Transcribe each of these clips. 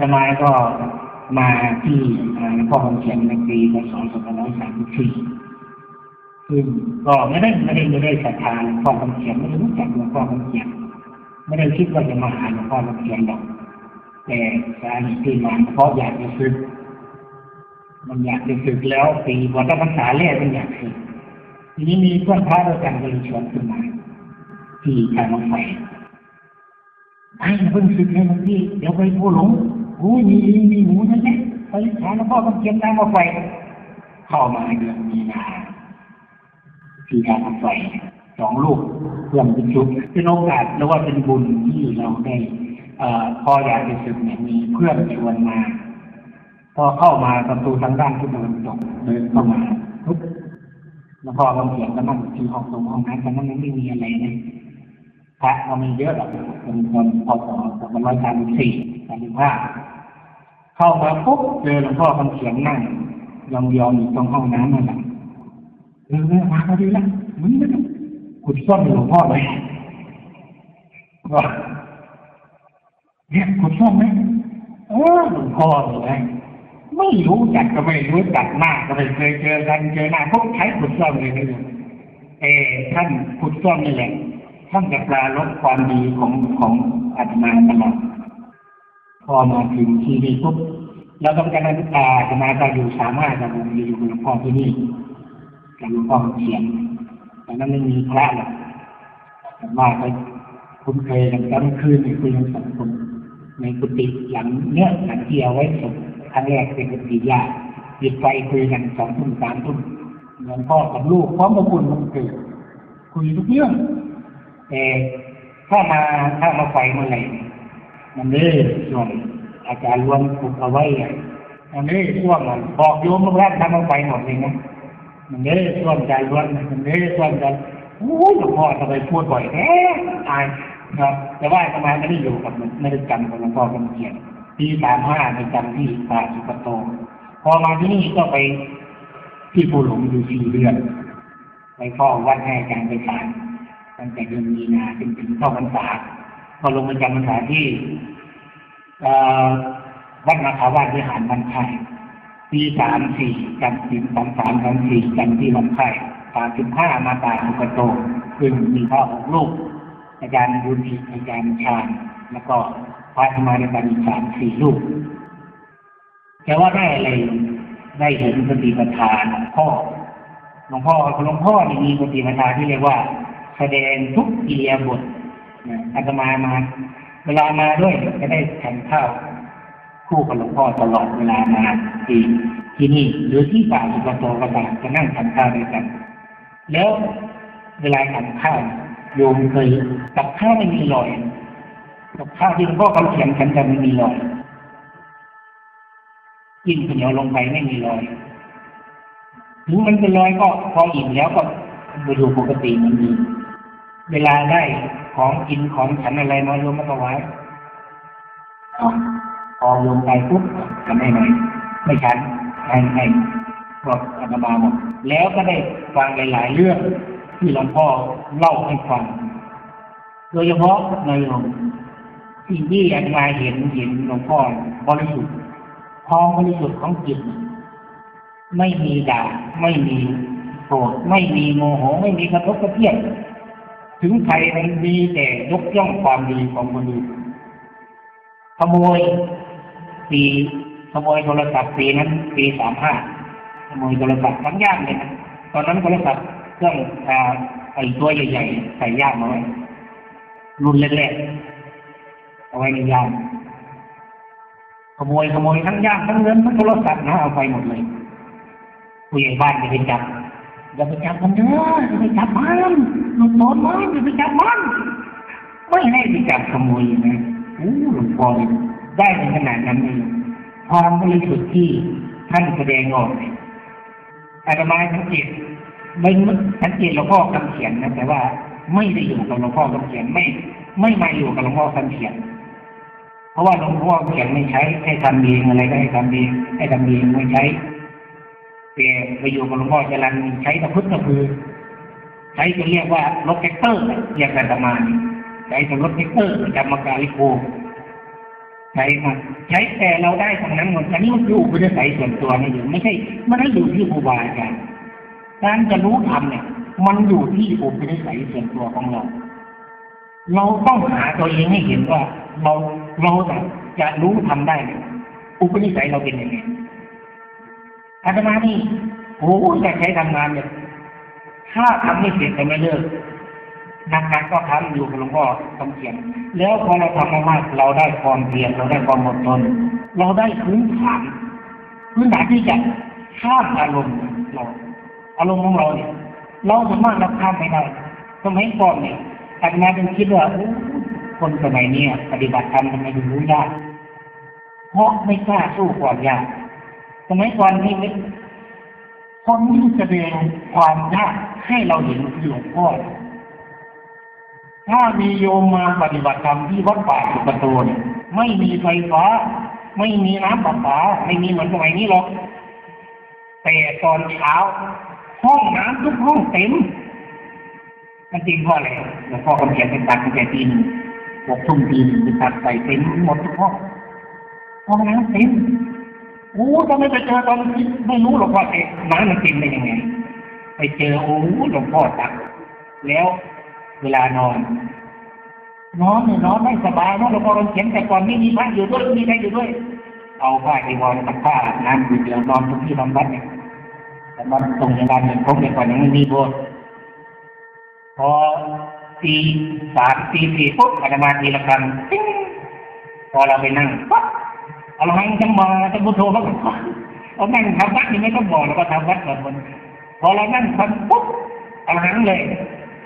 ตมาก็มาที่หลวงพ่อคำเขียนในปีพศ2534ซึ่งก็ไม่ได้ไม่ได้ไม่ได้ศรัทธาหลวงพ่อคำเขียนไม่รู้จักหลวงพ่อคำเขียนไม่ได้คิดว่าจะมาหาหลวงพ่อคำเขียนหรอกแต่สาเหตุที่มาเพราะอยากจะซึกมันอยากจะซึกแล้วปีวันพรรษาแรกมันอยากซึกทีนี้มีเพื่อนพระด้วยกันก็เลยชวนขึ้นมาที่ทางรถไฟไอ้เพิ่งสึกให้มันที่เดี๋ยวไปผู้หลง โอ้มีลิงมีหมูนั่นแหละไปหาหลวงพ่อต้องเขียนทางรถไฟเข้ามาเดือนมีนาที่ทางรถไฟสองลูกเพื่อนเป็นชุดเป็นโอกาสแล้วว่าเป็นบุญที่เราได้เอ่อพออยากจะสึกเนี่ยมีเพื่อนชวนมา พอเข้ามาประตูทางด้านที่เดินตกเดินเข้ามาปุ๊บแล้วพอเราเขียนก็นั่งที่ห้องตรงห้องนั้นตอนนั้นไม่มีอะไรนะพระเรามีเยอะหรอกเป็นคนพศสองพันร้อยสามสิบสี่ สามสิบห้าเข้ามาปุ๊บเจอหลวงพ่อคำเขียนนั่งยองยองอยู่ตรงห้องน้ำนั่นแหละเออมาพอดีละมึงไม่ต้องขุดซ่อนหลวงพ่อเลยว่าเนี่ยขุดซ่อนไหมเออหลวงพ่อเลยไม่รู้จักก็ไม่รู้จักหน้ากก็ไม่เคยเจอกันเจอหน้าพวกใช้ขุดซ่อนเลยนะเออท่านขุดซ่อนนี่แหละท่านจะปลาลดความดีของของอาตมาตลอด พอมาถึงที่นี่ปุ๊บเราต้องการนักอาอาตมาก็อยู่สามารถจะบุญอยู่หลวงพ่อที่นี่กับหลวงพ่อเขียนแต่นั้นไม่มีพระหรอกแต่ว่าไปคุ้นเคยกันกลางคืนในคุยกันสองคนในกุฏิหลังเนี้ยหลังที่เอาไว้ศพครั้งแรกเป็นกุฏิญาติหยิบไฟคุยกันสองทุ่มสามทุ่มเหมือนพ่อกับลูกพร้อมกับคุณมันเกิดคุยทุกเรื่องแต่ถ้ามาถ้ามาไฟเมื่อไหร่ มันเด้ส่วนอาจารย์รวมปลุกเอาไว้อะมันเด้ช่วงมันบอกโยมเมื่อแรกทำมาไฟหมดเลยนะมันเด้ช่วงใจรวนมันเด้ช่วงใจโอ้ยหลวงพ่อทำไมพูดบ่อยแท้อายครับแต่ว่าทำไมไม่ได้อยู่กับไม่ได้จำกับหลวงพ่อคำเขียนปีสามห้าในจำที่ป่าสุกโต พอมาที่นี่ก็ไปที่ภูหลงอยู่สี่เดือนไปเฝ้าวัดให้การไปสารตั้งแต่เดือนมีนาจนถึงเข้าพรรษา พอลงมาจำพรรษาที่วัดนาคาวาสวิหารวันไข่ปีสามสี่จำสิบสามสามสามสี่จำที่วันไข่สามสิบห้ามาตาสุกโตซึ่งมีพ่อของลูกอาจารย์บุญอิอาจารย์ชาญแล้วก็พระธรรมาในการอีสามสี่ลูกแต่ว่าได้อะไรได้เห็นปฏิปทานหลวงพ่อหลวงพ่อหลวงพ่อนี่มีปฏิปทาที่เรียกว่า แสดงทุกอิริยบถ อาตมามา เวลามาด้วยจะได้ทานข้าวคู่กับหลวงพ่อตลอดเวลามาที่ที่นี่หรือที่ป่าสุกโตก็ตามจะนั่งทานข้าวด้วยกัน แล้วเวลาทานข้าวโยมเคยกับข้าวไม่มีรอยกับข้าวที่หลวงพ่อเขาเขียนฉันจะไม่มีรอยกินข้าวเหนียวลงไปไม่มีรอยถึงมันเป็นรอยก็พออิ่มแล้วก็ไปดูปกติมันมี เวลาได้ของกินของฉันอะไรมาโยมมาถวายพอโยมไปปุ๊บฉันให้หน่ไม่ฉันให้ให้บอกอาตมาบอกแล้วก็ได้ฟังหลาย ๆ เรื่องที่หลวงพ่อเล่าให้ฟัง โดยเฉพาะในหลวงสิ่งที่อาตมาเห็นเห็นหลวงพ่อบริสุทธิ์ความบริสุทธิ์ของจิตไม่มีด่าไม่มีโกรธไม่มีโมโห ไม่มีกระทบกระเทียบ ถึงใครมันมีแต่ยกย่องความดีของคนอื่นขโมยปีขโมยโทรศัพท์ปีนั้นปีสามห้าขโมยโทรศัพท์ทั้งย่างเลยนะตอนนั้นโทรศัพท์เครื่องอ่าไอ้ตัวใหญ่ๆใส่ย่างมาไว้รุ่นแรกๆเอาไว้ในย่างขโมยขโมยทั้งย่างทั้งเงินทั้งโทรศัพท์นะเอาไปหมดเลยผู้ใหญ่บ้านจะไปจับ อย่าไปจับมันเด้ออย่าไปจับมันหลุดโดนมันอย่าไปจับมันไม่ให้ไปจับขโมยนะโอ้หลวงพ่อได้ในขนาดนั้นเลยความบริสุทธิ์ที่ท่านแสดงออกอาตมาสังเกตไม่สังเกตหลวงพ่อคำเขียนนะแต่ว่าไม่ได้อยู่กับหลวงพ่อคำเขียนไม่ ไม่มาอยู่กับหลวงพ่อคำเขียน เพราะว่าหลวงพ่อเขียนไม่ใช้ให้ทำเองอะไรก็ให้ทำเองให้ทำเองไม่ใช้ แต่ไปอยู่กับหลวงพ่อจรันใช้ตะพุทธคือ ใช้จะเรียกว่ารถแท็กเตอร์เรียกกันประมาณใช้แต่รถแท็กเตอร์จำมาการิโกใช้มาใช้แต่เราได้ทางนั้นหมดอันนี้มันอยู่พุทธสัยส่วนตัวไม่อยู่ไม่ใช่ไม่ได้อยู่ที่ครูบาอาจารย์การจะรู้ธรรมเนี่ย มันอยู่ที่อุปนิสัยส่วนตัวของเรา เราต้องหาตัวเองให้เห็นว่า เราเราจะรู้ทำได้ อุปนิสัยเราเป็นยังไง อาตมานี่โอ้จะใช้ทำงานเนี่ยถ้าทำไม่เสร็จจะไม่เลิกนักๆก็ทำอยู่กับหลวงพ่อคำเขียน แล้วพอเราทำมากๆเราได้ความเพียรเราได้ความอดทนเราได้พื้นฐานพื้นฐานที่จะข้ามอารมณ์เราอารมณ์ของเราเนี่ย เราสามารถรับข้ามไม่ได้สมัยก่อนเนี่ยอาจารย์เป็นคิดว่าคนสมัยนี้ปฏิบัติธรรมทำไมถึงรู้ยากเพราะไม่กล้าสู้ความยาก สมัยก่อนนี่คนที่แสดงความยากให้เราเห็นอหลวงพ่อถ้ามีโยมมาปฏิบัติธรรมที่วัดป่าสุกโตเนี่ยไม่มีไฟฟ้า ไม่มีน้ำประปาไม่มีเหมือนสมัยนี้หรอก แต่ตอนเช้า ห้องน้ำทุกห้องเต็ม มันจริงเพราะอะไรหลวงพ่อคำเขียนเป็นตัดตั้งแต่ตีหนึ่งหกทุ่มตีหนึ่งเป็นตัดใส่เต็มหมดทุกห้องห้องน้ำเต็ม โอ้ถ้าไม่ไปเจอตอนนี้ไม่รู้หรอกว่าเอน้ำมันเต็มได้ยังไง ไปเจอโอ้หลวงพ่อตัก แล้วเวลานอนนอนเนี่ยนอนไม่สบายนะหลวงพ่อเขียนแต่ก่อนไม่มีพระอยู่ด้วยมีใครอยู่ด้วย เอาผ้าที่วอนกับผ้าน้ำอยู่เดียวนอนตรงที่นอนวัดเนี่ยแต่มันตรงย่างนั้นเนี่ยผมเนี่ยก่อนยังไม่มีโบสถ์พอตีสามตีสี่ปุ๊บอาตมาตีละครังพอเราไปนั่งปั๊บ อาหังจังมาจังบุโทเขาบอกเอานั่งทำวัดนี่ไม่ต้องบอกแล้วก็ทำวัดก่อนบนพอเรานั่งทำปุ๊บเอาหังเลย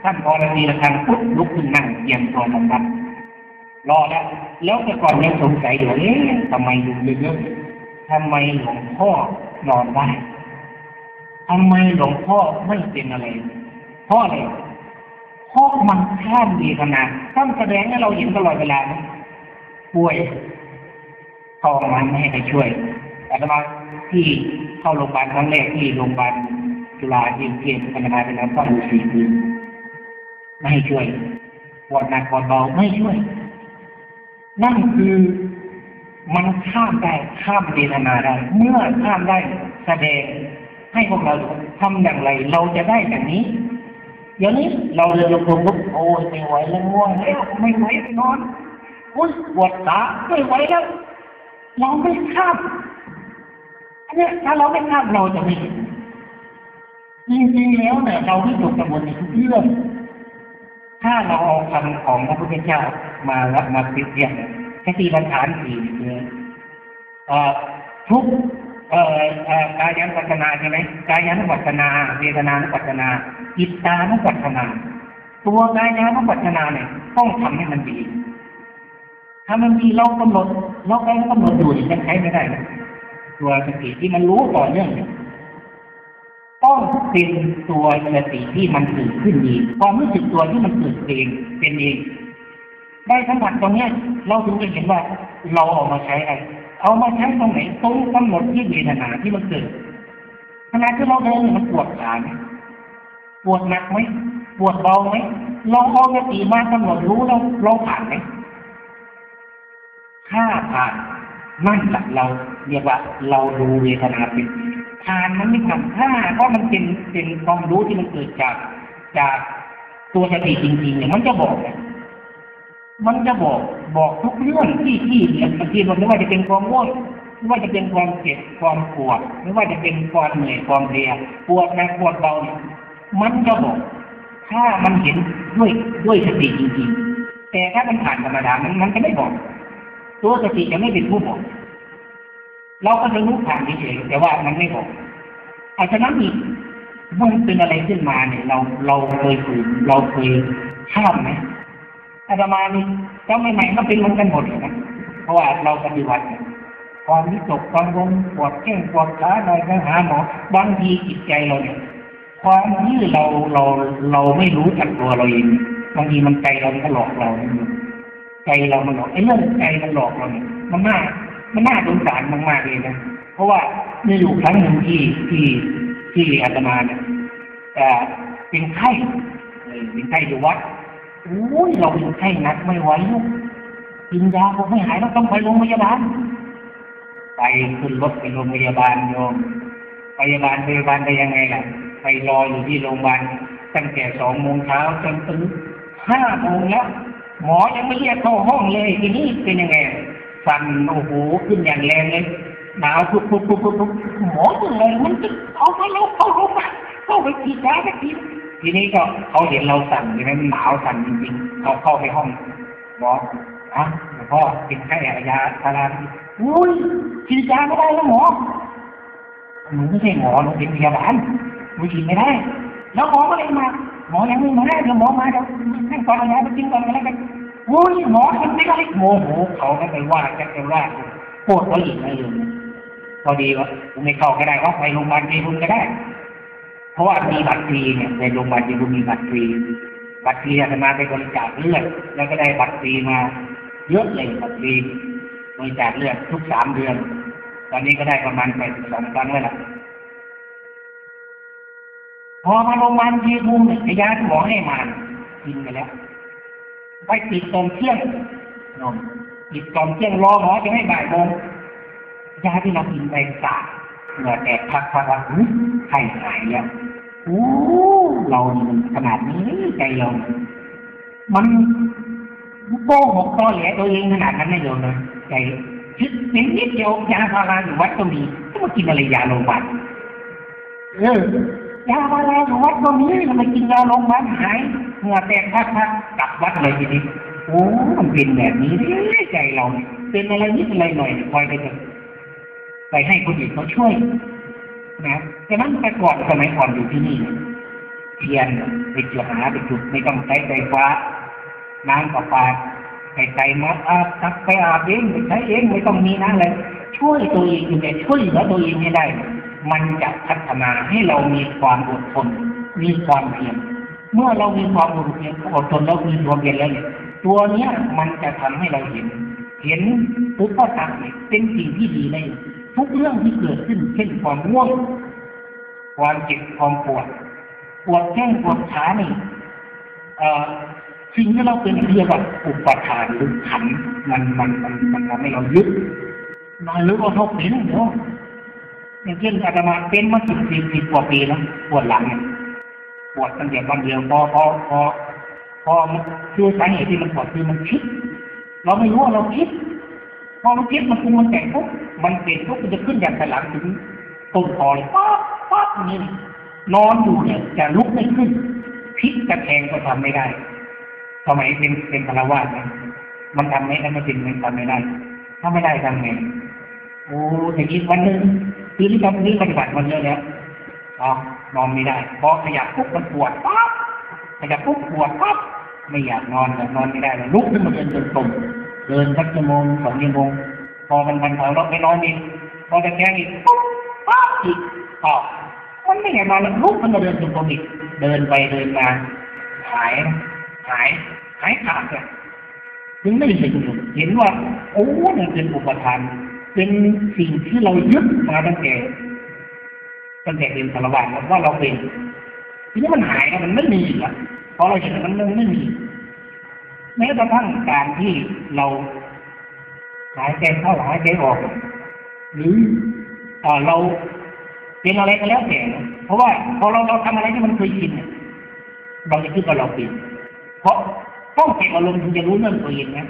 ท่านพอเราตีละคังปุ๊บลุกขึ้นนั่งเยี่ยมตัวทำวัดรอแล้วแล้วแต่ก่อนยังสงสัยอยู่เอ๊ะทำไมอยู่เยอะๆทำไมหลวงพ่อนอนได้ทำไมหลวงพ่อไม่เป็นอะไรเพราะอะไรเพราะมันข้ามดีขนาดท่านแสดงให้เราเห็นตลอดเวลาป่วย เข้ามาไม่ให้ไปช่วยแต่มาที่เข้าโรงพยาบาลครั้งแรกที่โรงพยาบาลจุฬาที่เกียรติพัฒนาเป็นน้ำต้องอยู่สี่ปีไม่ให้ช่วยปวดหนักปวดเบาไม่ช่วย นั่นคือมันข้ามได้ข้ามเวทนาได้ เมื่อข้ามได้แสดงให้พวกเราทำอย่างไร เราจะได้อย่างนี้เดี๋ยวนี้เราเลยยกมือโอ้ยไม่ไหวแล้วง่วงแล้วไม่ไหวนอนอุ้ยปวดขาไม่ไหวแล้ว เราไม่ข้ามอันนี้ถ้าเราไม่ข้ามเราจะไม่จริงๆแล้วเนี่ยเราไม่ตกกระบวนในทุกเรื่องถ้าเราเอาคำของพระพุทธเจ้ามารับมาเปรียบเทียแค่ตีบรรฐานสี่เลยทุกกายานุปัสนาใช่ไหมกายานุปัสนา เวทนานุปัสนาจิตตานุปัสนา ตัวกายานุปัสนาเนี่ยต้องทำให้มันดี ถ้ามันดีเรากำหนดเราไปกำหนดอยู่ยังใช้ไม่ได้ ตัวสติที่มันรู้ต่อเนื่องเนี่ยต้องเป็นตัวสติที่มันเกิดขึ้นเองความรู้สึกตัวที่มันเกิดเองเป็นเอง ได้ทั้งหมดตรงนี้เราถึงจะเห็นว่าเราออกมาใช้อะไรเอามาใช้ตรงไหนตรงกำหนดที่เวทนาที่มันเกิดขณะที่เราเดินมันปวดขาไหมปวดหนักไหมปวดเบาไหมลองเอาสติมากำหนดรู้เราเราผ่านไหม ถ้าผ่านนั่นแหละเราเรียกว่าเราดูเวทนาเป็นผ่านมันไม่ทำถ้าเพราะมันเป็นเป็นความรู้ที่มันเกิดจากจากตัวสติจริงๆเนี่ยมันจะบอกมันจะบอกบอกทุกเรื่องที่ที่เรียบางทีมันไม่ว่าจะเป็นความง่วงไม่ว่าจะเป็นความเจ็บความปวดไม่ว่าจะเป็นความเหนื่อยความเพลียปวดหนักปวดเบาเนี่ยมันจะบอก ถ้ามันเห็นด้วยด้วยสติจริงๆ แต่ถ้ามันผ่านธรรมดามันมันจะไม่บอก ตัวสติจะไม่เป็นผู้บอก เราก็จะรู้ผ่านเฉยแต่ว่ามันไม่บอกอาฉะนั้นอีกมันเป็นอะไรขึ้นมาเนี่ย เราเราเคยฝืนเราเคยข้ามไหมอาตมานี่เจ้าใหม่ๆก็เป็นเหมือนกันหมดเลยนะเพราะว่าเราปฏิบัติความวิตกความงงปวดแข้งปวดขาอะไรก็หาหมอบางทีจิตใจเราเนี่ยความที่เราเราเราไม่รู้จักตัวเราเองบางทีมันใจเราก็หลอกเรา ใจเรามันหลอกไอ้เรื่องใจมันหลอกเราเนี่ยมันน่ามันน่าสงสารมากๆเลยนะเพราะว่ามีอยู่ครั้งหนึ่งที่ที่ที่อาตมาเนี่ยแต่เป็นไข้เป็นไข้อยู่วัดโอ้ยเราเป็นไข้นักไม่ไหวลูกกินยาคงไม่หายเราต้องไปโรงพยาบาลไปขึ้นรถไปโรงพยาบาลโยมพยาบาลพยาบาลไปยังไงล่ะ ไปรออยู่ที่โรงพยาบาลตั้งแต่สองโมงเช้าจนถึงห้าโมงแล้ว หมอยังไม่เรียกเข้าห้องเลยทีนี้เป็นยังไงสั่นโอ้โหขึ้นอย่างแรงเลยหนาวทุบทุบทุบทุบทุบหมอจะเลยมันจะเอาไปแล้วเข้าโรงพยาเข้าไปฉีดยาสักทีทีนี้ก็เขาเห็นเราสั่นใช่ไหมมันหนาวสั่นจริงๆเขาเข้าไปห้องหมออะหลวงพ่อติดแค่ยาพาราอุ้ยฉีดยาไม่ได้แล้วหมอหนูไม่ใช่หมอหนูเป็นพยาบาลหนูฉีดไม่ได้ แล้วหมอก็เลยมาหมอยังไม่มาเดี๋ยวหมอมาเดี๋ยวให้ก่อนยาไปกินก่อนก็แล้วกัน อุ้ยหมอทำไม่ได้โมโหเขาก็ไปว่าจะไปว่าโกรธเขาอีกนะโยมพอดีว่าผมไม่เข้าก็ได้ว่าไปโรงพยาบาลดีบุญก็ได้ เพราะว่ามีบัตรฟรีเนี่ยในโรงพยาบาลดีบุญมีบัตรฟรีบัตรฟรีอาตมาไปบริจาคเลือดแล้วก็ได้บัตรฟรีมาเยอะเลยบัตรฟรีบริจาคเลือดทุกสามเดือน ตอนนี้ก็ได้ประมาณแปดสองครั้งแล้วล่ะพอมาโรงพยาบาลทีบุนยาที่หมอให้มากินไปแล้ว ไปติดตอนเที่ยงนมติดตอนเที่ยงรอหมอจะให้บ่ายโมงยาที่เรากินไปสาเหงื่อแตกพักพักว่าไข้หายแล้วโอ้เรามันขนาดนี้ใจเรา มันโกหกตอแหลตัวเองขนาดนั้นไม่ยนเลยใจคิดนิดเดียวยาพาราอยู่วัดก็มีก็มากินอะไรยาโรงพยาบาลเออ ยาพาราอยู่วัดก็มีแล้วมกินยาโรงพยาบาลหายเหงื่อแตกพักพักกลับวัดเลยทีนี้โอ้มันเป็นแบบนี้ใจเราเป็นอะไรนิดอะไรหน่อยคอยไปเถอะไปให้คนอื่นเขาช่วย นะฉะนั้นแต่ก่อนสมัยก่อนอยู่ที่นี่เทียนไปจุดหาไปจุดไม่ต้องใช้ไฟฟ้า น้ำประปาไปไกลมาอาบซักไปอาบเองไปใช้เองไม่ต้องมีนะอะไรช่วยตัวเองอยู่เนี่ยช่วยเหลือตัวเองให้ได้ มันจะพัฒนาให้เรามีความอดทน มีความเพียรเมื่อเรามีความอดทนอดทนแล้วมีความเพียรแล้วเนี่ยตัวเนี้ยมันจะทำให้เราเห็น เห็นทุกข้อตัดเป็นสิ่งที่ดีในทุกเรื่องที่เกิดขึ้น เช่นความง่วง ความเจ็บความปวดปวดแข้งปวดขานี่เอ่อสิ่งที่เราเป็นเรียกว่าอุปทานหรือขันมันมันมันมันทำให้เรายึดนอนหรือว่าทบเป็นเดี๋ยว อย่างเช่นอาตมาเป็นมาสิบสี่สิบกว่าปีแล้วปวดหลังเนี่ยปวดตั้งแต่วันเดียวพอพอพอพอคือสาเหตุที่มันปวดคือมันคิด เราไม่รู้ว่าเราคิด พอมันคิดมันปรุงมันแต่งปุ๊บมันเป็นปุ๊บมันจะขึ้นอย่างแต่หลังถึงต้นคอเลยป๊บป๊บนี่นอนอยู่เนี่ยจะลุกไม่ขึ้นพลิกกระแทงก็ทำไม่ได้สมัยเป็นเป็นพลวาสนะมันทำไม่ได้มันเป็นมันทำไม่ได้ ถ้าไม่ได้ทำไงโอ้อย่างนี้วันหนึ่ง คือที่ทำนี้ปฏิบัติมันเยอะแล้วอ๋อนอนไม่ได้พอขยับปุ๊บมันปวดปั๊บขยับปุ๊บปวดปั๊บไม่อยากนอนแต่นอนไม่ได้เลยลุกขึ้นมาเดินจนตรงเดินสักชั่วโมงสองชั่วโมงพอมันมันเผาเราไปนอนอีกพอจะแกงอีกปุ๊บปั๊บอีกอ๋อมันไม่เห็นมาแล้วลุกขึ้นมาเดินจนตรงอีกเดินไปเดินมาหายหายหายขาดเลยถึงไม่เห็นเห็นว่าโอ้มันเป็นอุปทาน เป็นสิ่งที่เรายึดมาตั้งแต่ตั้งแต่เป็นสารวัตรว่าเราเป็นทีนี้มันหายมันไม่มีอะพอเราเห็นมันมันไม่มีแม้กระทั่งการที่เราหายใจเข้าหายใจออก หรือเราเป็นอะไรก็แล้วแต่เพราะว่าพอเราเราทำอะไรที่มันเคยชินเนี่ยเราจะคิดว่าเราเป็นเพราะต้องเก็บอารมณ์ถึงจะรู้เรื่องตัวเองนะ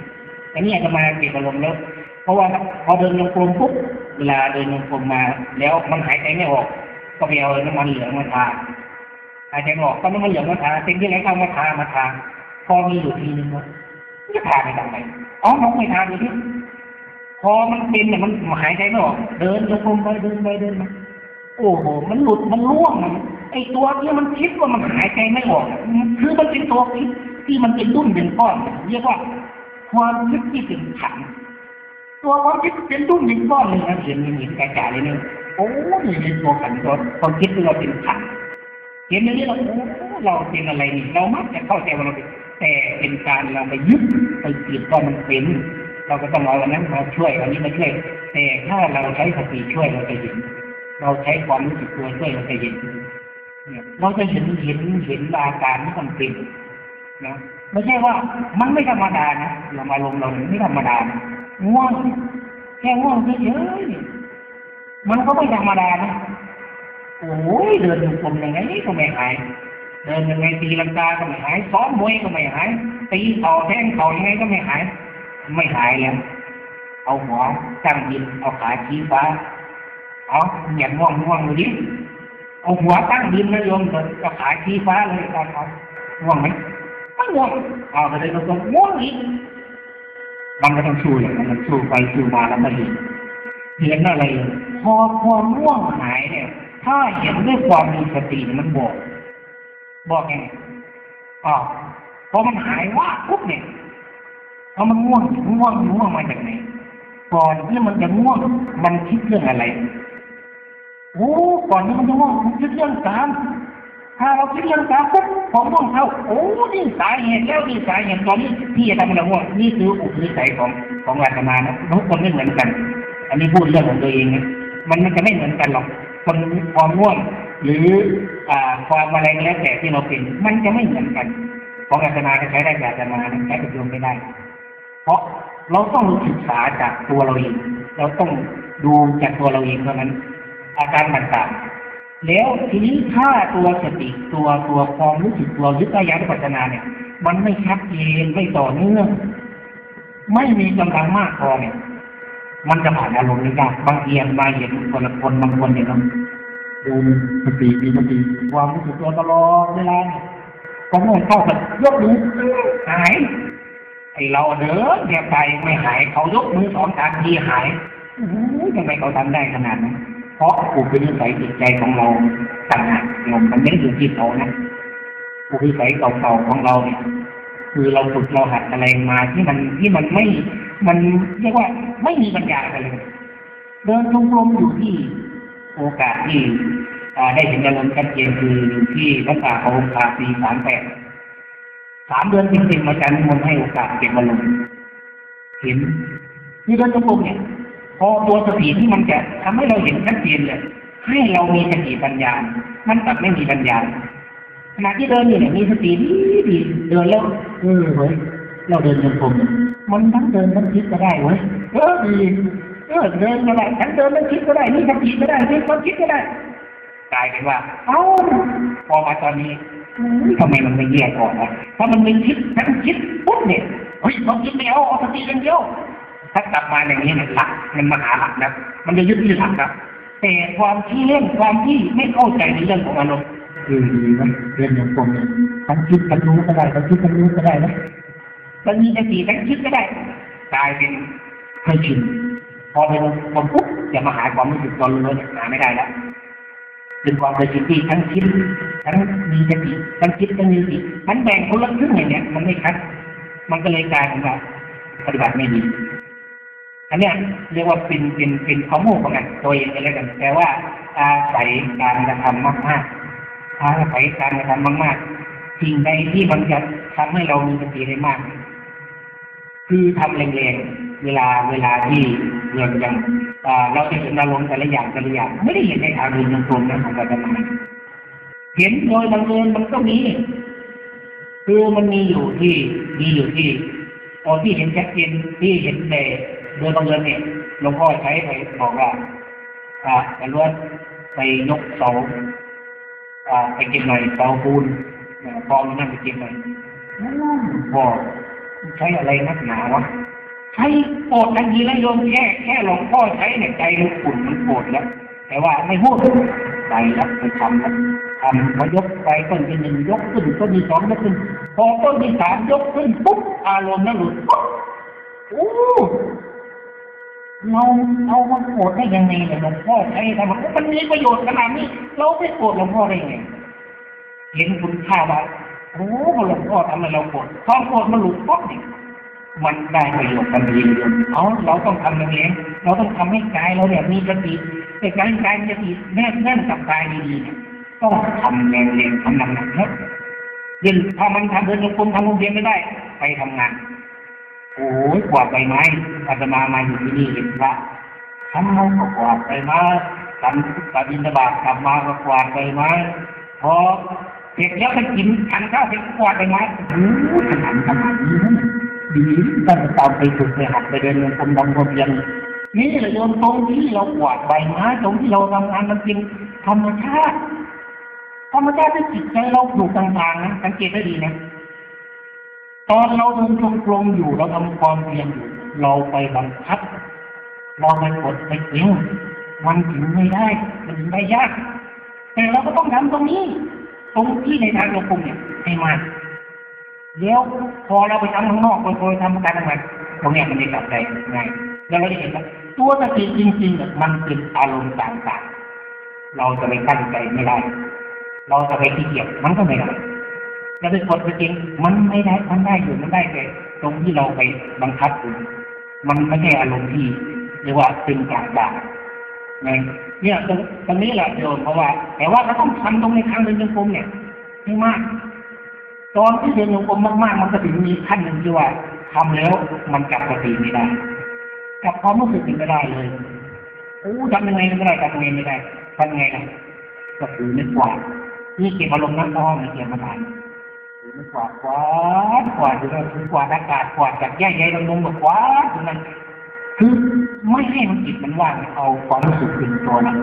อันนี้อาจจะมาเก็บอารมณ์แล้ว เพราะว่าพอเดินลงกลมปุ๊บเวลาเดินลงกลมมา แล้วมันหายใจไม่ออก ก็ไปเอาน้ำมันเหลืองมาทาหายใจไม่ออกก็น้ำมันเหลืองมาทาเต็มที่ไหนก็เอามาทามาทาพอมีอยู่ทีนึงว่าจะทาไปทำไมอ๋อน้องไม่ทาดูที่พอมันเป็นเนี่ยมันหายใจไม่ออก เดินลงกลมไปเดินไปเดินมาโอ้โห มันหลุดมันร่วงมันไอตัวนี้มันคิดว่ามันหายใจไม่ออก คือมันเป็นตัวคิดที่มันเป็นดุ้นเป็นก้อน เรียกว่า ความคิดที่เป็นขัน ตัวความคิดเป็นดุ้นเป็นก้อนเลยนะเห็นมันเห็นกระจายเลยนี่โอ้ยเป็นตัวขันตัวความคิดเราเป็นขันเห็นอย่างนี้เราโอ้เราเป็นอะไรนี่เรามักจะเข้าใจว่าเราเป็นแต่เป็นการเราไปยึดไปติดว่ามันเป็น เราก็ต้องเอาอันนั้นมาช่วยอันนี้มาช่วย แต่ถ้าเราใช้สติช่วยเราจะเห็น เราใช้ความรู้สึกตัวช่วยเราจะเห็นเราจะเห็นเห็นเห็นอาการที่มันเป็นนะไม่ใช่ว่ามันไม่ธรรมดานะเรามาลงเราไม่ธรรมดานะ ง่วงแค่ง่วงเฉยๆมันก็ไม่ธรรมดานะโอ้ยเดินดูกลมยังไงก็ไม่หาย เดินยังไงตีลังกาก็ไม่หายซ้อมมวยก็ไม่หาย ตีเข่าแทงเข่ายังไงก็ไม่หาย ไม่หายแล้วเอาหัวตั้งดินเอาขาชี้ฟ้าเอาเหยียดง่วงง่วงดูดิเอาหัวตั้งดินแล้วโยมเลยเอาขาชี้ฟ้าเลยตอนเอาง่วงไหมไม่ง่วงเอาไปเลยตรงง่วงอีก มันก็ต้องสู้อย่างนั้นมันสู้ไปสู้มาแล้วไม่เห็นเห็นอะไร พอความง่วงหายเนี่ย ถ้าเห็นด้วยความมีสติมันบอก บอกไงอ๋อพอมันหายว่าปุ๊บเนี่ยพอมันง่วงง่วงง่วงมาจากไหนก่อนที่มันจะง่วงมันคิดเรื่องอะไรโอ้ก่อนที่มันจะง่วงมันคิดเรื่องกาม ถ้าเราคิดเรื่องกามปุ๊บผมง่วงเข้าโอ้นี่สาเหตุแล้วนี่สาเหตุตอนนี้ที่จะทำให้เราง่วงนี่คืออุปนิสัยของของอาตมานะทุกคนไม่เหมือนกัน อันนี้พูดเรื่องของตัวเองนะมันมันจะไม่เหมือนกันหรอกคนความง่วง หรืออ่าความอะไรก็แล้วแต่ที่เราเป็นมันจะไม่เหมือนกันของอาตมาจะใช้ได้แบบอาตมาใช้กับโยมไม่ได้ เพราะเราต้องศึกษาจากตัวเราเอง เราต้องดูจากตัวเราเองเท่านั้น อาการต่างๆ แล้วทีนี้ถ้าตัวสติตัวตัวความรู้สึกตัวยึดยาปัจนาเนี่ย มันไม่ชัดเจนไม่ต่อเนื่องไม่มีกำลังมากพอเนี่ย มันจะผ่านอารมณ์ไม่ยากบางทีมางเห็นคนละคนบางคนเนี่ยเราดูสติมีสติความรู้สึกตัวตลอดเวลาก็ง่วงเข้าแบบยกมือหายไอเราเด้อเนี่ยไปไม่หายเขายกมือสองสามทีหายทำไมเขาทำได้ขนาดนั้น เพราะอุปนิสัยจิตใจของเราต่างหากโยมมันไม่ได้อยู่ที่เขานะอุปนิสัยเก่าๆของเราเนี่ยคือเราฝึกเราหัดอะไรมาที่มันที่มันไม่ มันเรียกว่าไม่มีปัญญาอะไรเลยเดินจงกรมอยู่ที่โอกาสที่ได้เห็นอารมณ์ชัดเจนคือที่วัดป่าเขาคาปีสามแปดสามเดือนจริงๆมาจันมนให้โอกาสเก็บอารมณ์เห็นที่เดินจงกรมเนี่ย พอตัวสติที่มันจะทำให้เราเห็นชัดเจนเลยให้เรามีสติปัญญา มันตัดไม่มีปัญญาขณะที่เดินอยู่เนี่ยมีสติดีดีเดินแล้วเออเฮ้ยเราเดินจงกรมมันทั้งเดินทั้งคิดก็ได้เว้ยเออดีเออเดินก็ได้ทั้งเดินทั้งคิดก็ได้นี่สติก็ได้นี่ความคิดก็ได้กลายเป็นว่า เอ้าพอมาตอนนี้ทำไมมันไม่แยกก่อนนะถ้ามันไม่คิดทั้งคิดปุ๊บเนี่ยเฮ้ยเราคิดไม่เอาเอาสติอย่างเดียว ถ้ากลับมาอย่างนี้เนี่ยหลักมันมาหาหลักนะมันจะยึดที่หลักนะแต่ความที่เล่นความที่ไม่เข้าใจในเรื่องของอารมณ์คือดีนะเรียนอย่างผมเนี่ยทั้งคิดทั้งรู้ก็ได้ทั้งคิดทั้งรู้ก็ได้นะมันมีสติทั้งคิดก็ได้กลายเป็นให้ชินพอไปลงคนปุ๊บจะมาหาความรู้สึกตอนเลยหาไม่ได้แล้วเป็นความเคยชินที่ทั้งคิดทั้งมีสติทั้งคิดทั้งมีสติมันแบ่งคนละครึ่งอย่างเนี้ยมันไม่ชัดมันก็เลยกลายเป็นว่าปฏิบัติไม่ดี อันเนี้ยเรียกว่าเป็นเป็นเป็นข้อมูลของกันตัวเองไปแล้วกันแต่ว่าอาศัยการกระทำมากๆอาศัยการกระทำมากๆสิ่งใดที่มันจะทำให้เรามีสติได้มาก คือทำแรงๆเวลาเวลาที่เรื่องย่างเราจะเห็นอารมณ์แต่ละอย่างแต่ละอย่างไม่ได้เห็นในทางเดินตรงๆนะของอาจารย์เห็นโดยบังเอิญมันก็มีคือมันมีอยู่ที่มีอยู่ที่ตอนที่เห็นชัดเจนที่เห็นแต่ โดยบังเอิญเนี่ยหลวงพ่อใช้ไปบอกว่าอ่าไปล้วนไปยกเสาอ่าไปเก็บหน่อยเสาปูนพอมันนั่งไปเก็บหน่อยพ่อใช้อะไรนักหนาวะใช้โกรธทันทีแล้วโยมแค่แค่หลวงพ่อใช้ในใจมันขุ่นมันโกรธแล้วแต่ว่าไม่พูดไปแล้วไปทำแล้วทำพอยกไปต้นที่หนึ่งยกขึ้นต้นที่สองยกขึ้น พอต้นที่สามยกขึ้นปุ๊บอารมณ์นั้นหลุดปุ๊บโอ้ เราเอามาโกรธได้ยังไงเนี่ยหลวงพ่อใช้ทำไมมันมีประโยชน์ขนาดนี้ เราไม่โกรธหลวงพ่อได้ไงเห็นคุณค่าว่าโอ้หลวงพ่อทำไมเราโกรธความโกรธมันหลุดปุ๊บเนี่ยมันได้ประโยชน์ทันทีเอาเราต้องทำอย่างนี้เราต้องทำให้กายเราเนี่ยมีสติแต่การกายมีสติแน่นแน่นกับกายดีๆต้องทำแรงๆทำหนักๆนะยิ่งถ้ามันทำเดินจงกรมทำลงเพียงไม่ได้ ไปทำงาน โอ้ยกวาดใบไม้อาตมามาอยู่ที่นี่เห็นพระทำไมก็กวาดใบไม้ทำปฏิบัติกลับมาก็กวาดใบไม้พอเสร็จแล้วไปกินทานข้าวเสร็จกวาดใบไม้โอ้ขนาดขนาดนี้ดีตั้งตามไปฝึกไปหัดไปเดินลงกลมลองวนเวียนนี่แหละโยมตรงที่เรากวาดใบไม้ตรงที่เราทำงานมันเป็นธรรมชาติธรรมชาติที่จิตใจเราอยู่กลางๆนะสังเกตได้ดีนะ ตอนเราเดินจงกรมอยู่เราทำความเพียรอยู่เราไปบังคับเราไปกดไปเองมันถึงไม่ได้ มันถึงได้ยาก แต่เราก็ต้องทำตรงนี้ ตรงที่ในทางโลกุมเนี่ยให้มากเดี๋ยวพอเราไปทำข้างนอกไปโดยทำการทำงานตรงเนี้ยมันจะกลับใจง่ายแล้วเราจะเห็นว่าตัวสติจริงๆเนี่ยมันเป็นอารมณ์ต่างๆ เราจะไปตั้งใจไม่ได้ เราจะไปขี้เกียจมันก็ไม่ได้ จะไปกดไปจริงมันไม่ได้มันได้อยู่มันได้แต่ตรงที่เราไปบังคับอยู่มันไม่ใช่อารมณ์ที่เรียกว่าเป็นกลางบางเนี่ยเนี่ยตรงตรงนี้แหละโยมเพราะว่า แต่ว่าเราต้องทำตรงในทางเดินจงกรมเนี่ยให้มากตอนที่เดินจงกรมมากๆ มันก็ถึงมีขั้นหนึ่งที่ว่าทำแล้วมันกลับสติไม่ได้กลับความรู้สึกไม่ได้เลยโอ้ทำยังไงไม่ได้ทำยังไงไม่ได้ทำยังไงล่ะก็คือนึกว่านี่เก็บอารมณ์นั้นอ้อมเก็บมาทา นถือนึกว่ากวาดกวาดอยู่แล้วถือกวาดอากาศกวาดจากแย่ใหญ่ลงลงแบบกวาดอยู่นั้นคือไม่ให้มันจิตมันว่างเอาความรู้สึกเป็นตัวนั้น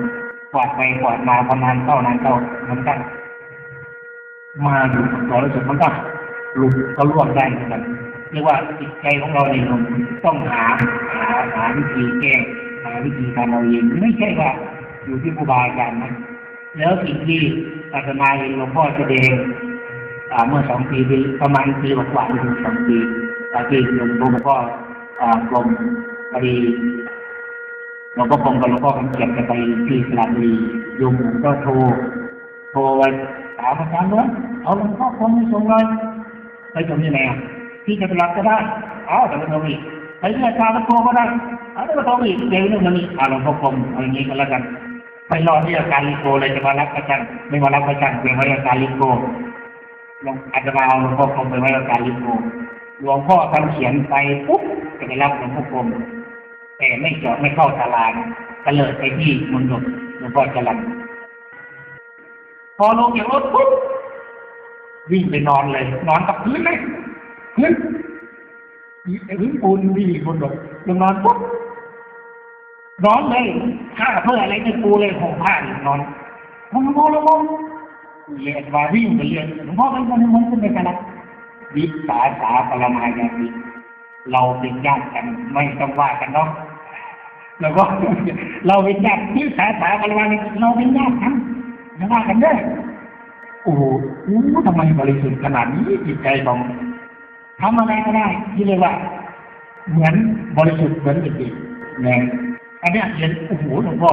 กวาดไปกวาดมาประมาณเท่านานเท่ามือนกันมาอยู่กับตัวรู้สึกมันก็หลุดก็ร่วงได้เหมือนกันเรียกว่าจิตใจของเราเนี่ยเราต้องหาหาหาวิธีแก้หาวิธีทำเราเองไม่ใช่ว่าอยู่ที่ครูบาอาจารย์นะแล้วสิ่งที่อาตมาเองหลวงพ่อแสดง เมื่อสองปีประมาณปีกว่าๆถึงสองปีตอนที่หลวงพ่อก็กรมพอดีหลวงพ่อกรมกับหลวงพ่อคำเขียนจะไปที่สระบุรีโยมก็โทรโทรไปถามอาจารย์ว่าเอาหลวงพ่อคงไม่ส่งเลยไปส่งที่ไหนอะที่จะไปรับก็ได้เอาแต่ไม่ต้องอีกไปที่อาจารย์ก็โทรก็ได้เอาแต่ไม่ต้องอีกเดี๋ยวนึงมันอีอาหลวงพ่อคงเอาอย่างนี้ก็แล้วกันไปรอที่อาการลิโกเลยจะมารับประจันไม่มารับประจันเป็นไว้อาการลิโก ลวงอาจจะมาเอาหลวงพ่อคงไปไว้อาการลิโกหลวงพ่อทำเขียนไปปุ๊บจะไปรับหลวงพ่อคงแต่ไม่เจาะไม่เข้าตารางก็เลยไปที่มณฑลหลวงพ่อจรัญพอลงจากรถปุ๊บวิ่งไปนอนเลย นอนกับพื้นเลยพื้นไอ้พื้นปูนวิ่บนรถลงนอนปุ๊บร้อนเลยข้าเพื่ออะไรไม่ปูเลยห่มผ้าอยู่นอนมองมองมอง เรียนว่าวิ่งไปเรียนหลวงพ่อเป็นคนมันเป็นกันละวิสาสาปรมายาติเราเป็นญาติกันไม่ต้องว่ากันเนาะแล้วก็เราเป็นญาติวิสาสาปรมายาเราเป็นญาติกันไม่ว่ากันเด้อโอ้โหทำไมบริสุทธิ์ขนาดนี้จิตใจของทำอะไรก็ได้ที่เรียกว่า เหมือนบริสุทธิ์เหมือนเด็กๆเนี่ยอันนี้เห็นโอ้โหหลวงพ่อ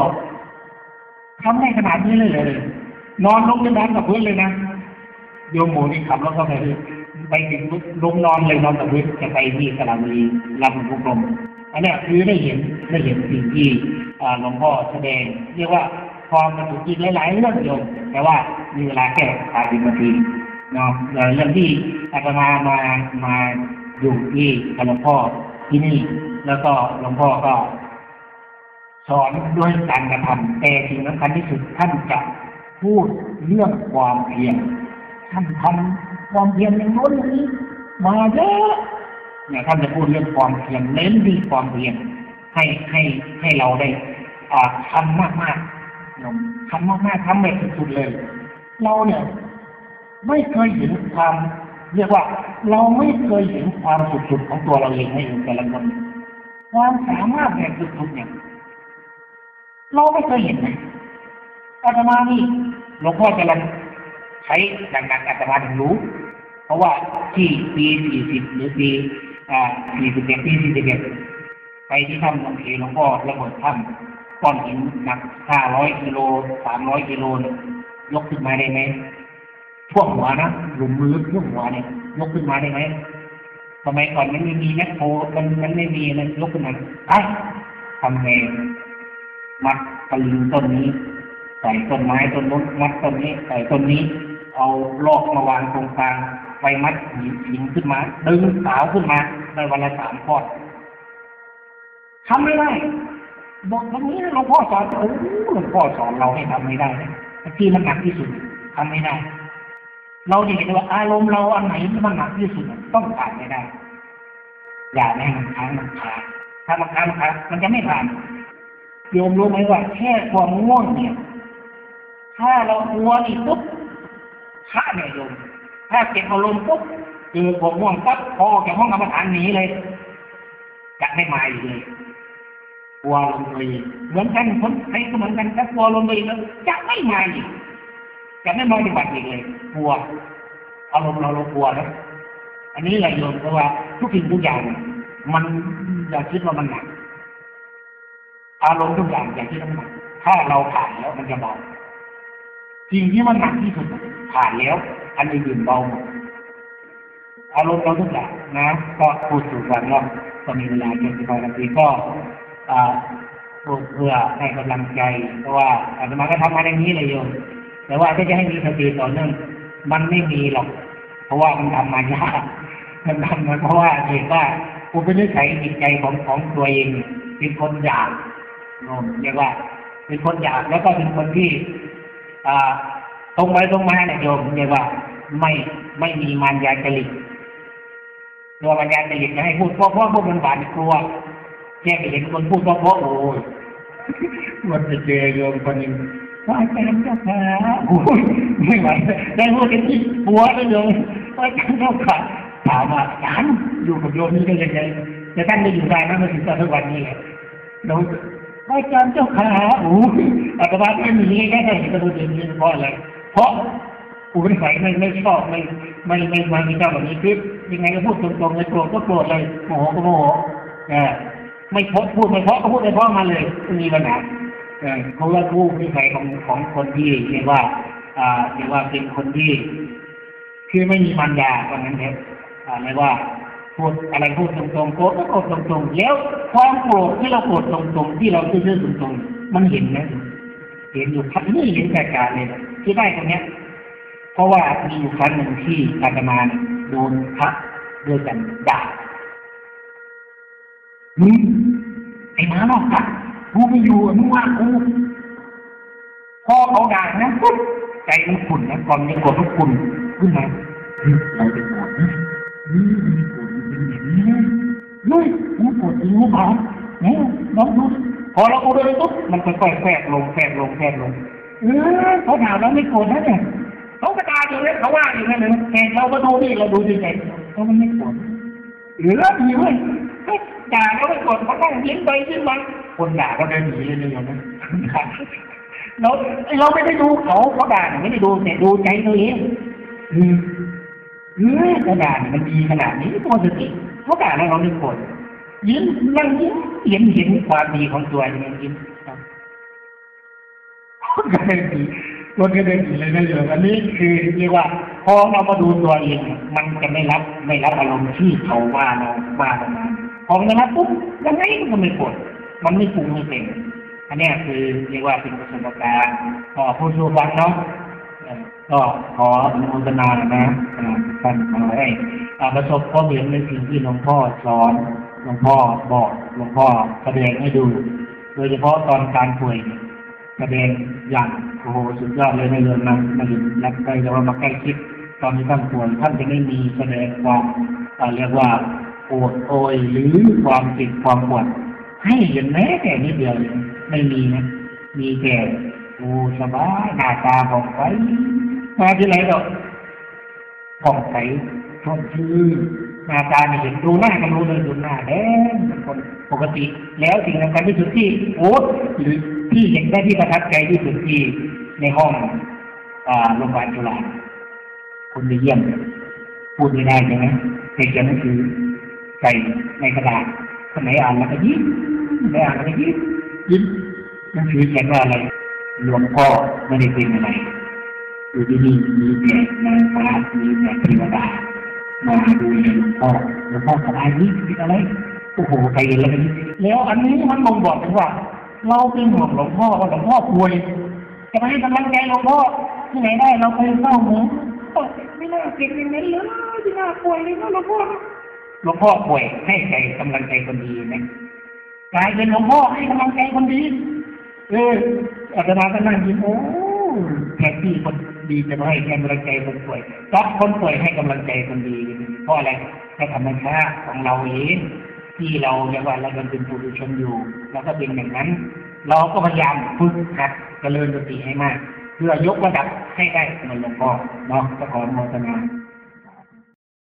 ทำได้ขนาดนี้เลยเลย นอนลงในนอนกับพื้นเลยนะโยมหมูนี่ขับรถเข้าไปไปถึงลงนอนเลยนอนกับพื้นจะไปที่สระบุรีลำพุกลมอันนี้คือได้เห็นได้เห็นสิ่งที่หลวงพ่อแสดง เรียกว่าความมันถูกจิตหลายๆเรื่องโยมแต่ว่ามีเวลาแค่สามสิบนาทีเนาะเรื่องที่อาตมามามาอยู่ที่หลวงพ่อที่นี่ แล้วก็หลวงพ่อก็ สอนด้วยการกระทำแต่สิ่งสำคัญที่สุดท่านจะ พูดเรื่องความเพียรท่านทำความเพียรอย่างโน้นอย่างนี้ มาเยอะเนี่ยท่านจะพูดเรื่องความเพียรเน้นที่ความเพียรให้ให้ให้เราได้อ่าทำมากมากทำมากมากทำแบบสุดๆเลย เราเนี่ย ไม่เคยเห็นความเรียกว่า เราไม่เคยเห็นความสุดๆของตัวเราเองให้แต่ละคนความสามารถแบบสุดๆเนี่ยเราไม่เคยเห็นนะอาตมานี่ หลวงพ่อจะรันใช้ดังนั้นอาตมาถึงรู้ เพราะว่าที่ปีสี่สิบหรือปีอ่าสี่สิบเอ็ดปีสี่สิบเอ็ดไปที่ถ้ำหลวงเขหลวงพ่อระเบิดถ้ำก้อนหินหนักห้าร้อยกิโลสามร้อยกิโลยกขึ้นมาได้ไหมท่วมหัวนะหลุมมือท่วมหัวเนี่ยยกขึ้นมาได้ไหมทำไมก่อนมันไม่มีแมคโครมันมันไม่มีมันยกขึ้นมาไอ้ทำไงมัดตะลิงต้นนี้ ใส่ต้นไม้ต้นนู้นมัดต้นนี้ใส่ต้นนี้ เอาลอกมาวางตรงกลางไปมัดหินหินขึ้นมา ดึงสาวขึ้นมาได้วันละสามข้อทำไม่ได้บอกตรงนี้หลวงพ่อสอนโอ้หลวงพ่อสอนเราให้ทำไม่ได้ที่มันหนักที่สุดทำไม่ได้ เราจะเห็นว่าอารมณ์เราอันไหนที่มันหนักที่สุดต้องผ่านไม่ได้ อย่าให้มันค้างมันคาถ้ามันค้างคามันจะไม่ผ่านโยมรู้ไหมว่าแค่ความง่วงเนี่ย ถ้าเรากลัวนี่ปุ๊บฆ่าเนี่ยโยมถ้าเก็บอารมณ์ปุ๊บคือผมง่วงปั๊บพอจากห้องกรรมฐานหนีเลยจะไม่มาอีกเลยกลัวลมเลยเหมือนกันคนใครก็เหมือนกันถ้ากลัวลมเลยแล้วจะไม่มาอีกจะไม่มาปฏิบัติอีกเลยกลัวอารมณ์เราเรากลัวนะอันนี้แหละโยมเพราะว่าทุกสิ่งทุกอย่าง มันอย่าคิดว่ามันหนักอารมณ์ทุกอย่างอย่าคิดว่ามันหนักถ้าเราผ่านแล้วมันจะเบา สิ่งที่มันหนักที่สุดผ่านแล้ว อันอื่นเบาหมดอารมณ์เราทุกอย่างนะ ก็พูดสู่กันเนาะก็มีเวลาเจ็ดสิบนาทีก็พูดเพื่อให้กำลังใจ เพราะว่าอาตมาก็ทำมาอย่างนี้เลยโยมแต่ว่าถ้าจะให้มีสติต่อเนื่องมันไม่มีหรอก เพราะว่ามันทำมายากมันทำมาเพราะว่าเห็นว่าอุปนิสัยจิตใจของของตัวเองเป็นคนอยากโน้มเรียกว่า เป็นคนอยากแล้วก็เป็นคนที่ ตรงไปตรงมาเนี่ยโยมเรียกว่าไม่ไม่มีมารยาจริตตัวมารยาจริตจะให้พูดเพราะเพราะพวกมันบานกลัวแค่ไปเห็นคนพูดเพราะเพราะโอ้ยมันไปเจอโยมคนหนึ่งว่าอาจารย์เจ้าขาโอ้ยไม่ไหวได้พูดกันที่หัวเลยโยมว่าอาจารย์เจ้าขาถามว่าอาจารย์อยู่กับโยมนี่ได้ยังไงแต่ท่านได้อยู่ได้นะมาถึงตอนทุกวันนี้เลย เราอาจารย์เจ้าขาโอ้อาตมาไม่มีแค่ไหนจะพูดอย่างนี้เพราะอะไรเพราะอุปนิสัยไม่ไม่ชอบไม่ไม่ไม่ไม่มีเจ้าแบบนี้คือยังไงก็พูดตรงๆเลยโกรธก็โกรธเลยโมโหก็โมโหเออไม่พดพูดไม่เพราะก็พูดไม่เพราะมาเลยมีปัญหาเออเพราะว่าผู้นิสัยของของคนที่เรียกว่า อ่าเรียกว่าเป็นคนที่ คือไม่มีมันยาว่างั้นเอะอ่าเรียกว่า พูดอะไรพูดตรงๆโกรธก็โกรธตรงๆแล้วความโกรธที่เราโกรธตรงๆที่เราซื่อๆตรงๆมันเห็นนะเห็นอยู่ทันนี่เห็นแต่การเลยที่ได้ตรงเนี้ย เพราะว่ามีอยู่ครั้งหนึ่งที่อาตมาโดนพระด้วยกันด่ามึงไอ้หมานอกตักกูไม่อยู่มึงว่ากูพอเขาด่านะปุ๊บใจมันขุ่นนะก่อนมีกดทุกขุ่นขึ้นมาเราจะโกรธนะเฮ้ยมีกดเป็นอย่างนี้นะ เฮ้ยมึงกดจริงหรือเปล่าเนี่ยลองดูพอเราโกรธเลยปุ๊บมันค่อยแฝงลงแฝงลงแฝงลงเออเขาถามเราไม่โกรธนะเนี่ยเขาก็ด่าอยู่เลยเขาว่าอยู่นั่นเลยแต่เราก็ดูนี่เราดูดีใจเขามันไม่โกรธหรือแล้วมีไหมด่าแล้วไม่กดเขาต้องยิ้มไปยิ้มมาคนด่าก็เดินหนีเลยเนี่ยนะเราเราไม่ได้ดูเขาเขาด่าไม่ได้ดูแต่ดูใจตัวเองอืม เฮ้ยเขาด่ามันดีขนาดนี้ตัวสติเขาด่าแล้วเราไม่กดยิ้มนั่งยิ้มเห็นเห็นความดีของตัวเองยิ้มก็เลยดีคนก็เลยดีเลยนะโยมอันนี้คือเรียกว่าพอเรามาดูตัวเองมันจะไม่รับไม่รับอารมณ์ที่เขาว่าเราว่าเรามาพอมันรับปุ๊บยังไงมันก็ไม่กดมันไม่ปรุงไม่เป็นอันนี้คือเรียกว่าเป็นประสบการณ์ขอผู้ชูฟังเนาะ ก็ขออนุโมทนานะท่านขอให้ประสบความเห็นในสิ่งที่หลวงพ่อสอนหลวงพ่อบอกหลวงพ่อแสดงให้ดู โดยเฉพาะตอนการป่วยแสดงอย่างโอ้โหสุดยอดเลยในเรื่องนั้นมาเห็นนักใกล้จะว่ามาใกล้ชิดตอนที่ท่านป่วยท่านจะไม่มีแสดงความเรียกว่าปวดโอยหรือความเจ็บความปวดให้เห็นแม้แต่นิดเดียวไม่มีนะมีแต่ โอ้สบายหน้าตาผ่องใสมาที่ไหนก็ผ่องใสชมชื่อหน้าตาเนี่เห็นดูหน้ากันรู้เลยดูหน้าแดงเป็นคนปกติ แล้วสิ่งสำคัญที่สุดที่โอ้หรือที่เห็นได้ที่ประทับใจที่สุดที่ในห้องโรงพยาบาลจุฬาคนไปเยี่ยม พูดไม่ได้ใช่ไหมเด็กจะไม่คือใส่ในกระดาษคนไหนอ่านแล้วก็ยิ้มไม่อ่านแล้วก็ยิ้มยิ้มนั่นคือเขียนว่าอะไร หลวงพ่อไม่ได้เป็นอะไรอยู่ที่นี่มีแต่นางฟ้ามีแต่เทวดามาดูหลวงพ่อหลวงพ่อสบายนี้คิดอะไรโอ้โหใครเห็นแล้วแล้วอันนี้มันบ่งบอกถึงว่า เราเป็นห่วงหลวงพ่อว่าหลวงพ่อป่วยจะไปให้กำลังใจหลวงพ่อที่ไหนได้เราไปเฝ้าหมูไม่น่าเก่งอย่างนั้นเลยไม่น่าป่วยเลยนะหลวงพ่อหลวงพ่อป่วยให้ใจกำลังใจคนดีไหมกลายเป็นหลวงพ่อให้กำลังใจคนดี เอออาตมาก็นั่งยิ้มโอ้แทนที่คนดีจะม่ให้กำลังใจคนป่วยรับคนป่วยให้กำลังใจคนดี เพราะอะไรแค่ธรรมชาติของเราเองที่เราเรียกว่าเราเป็นปุถุชนอยู่เราก็เป็นอย่างนั้น เราก็พยายามฝึกหัดเจริญสติให้มาก เพื่อยกระดับให้ได้เหมือนหลวงพ่อเนาะก็ขอโมทนา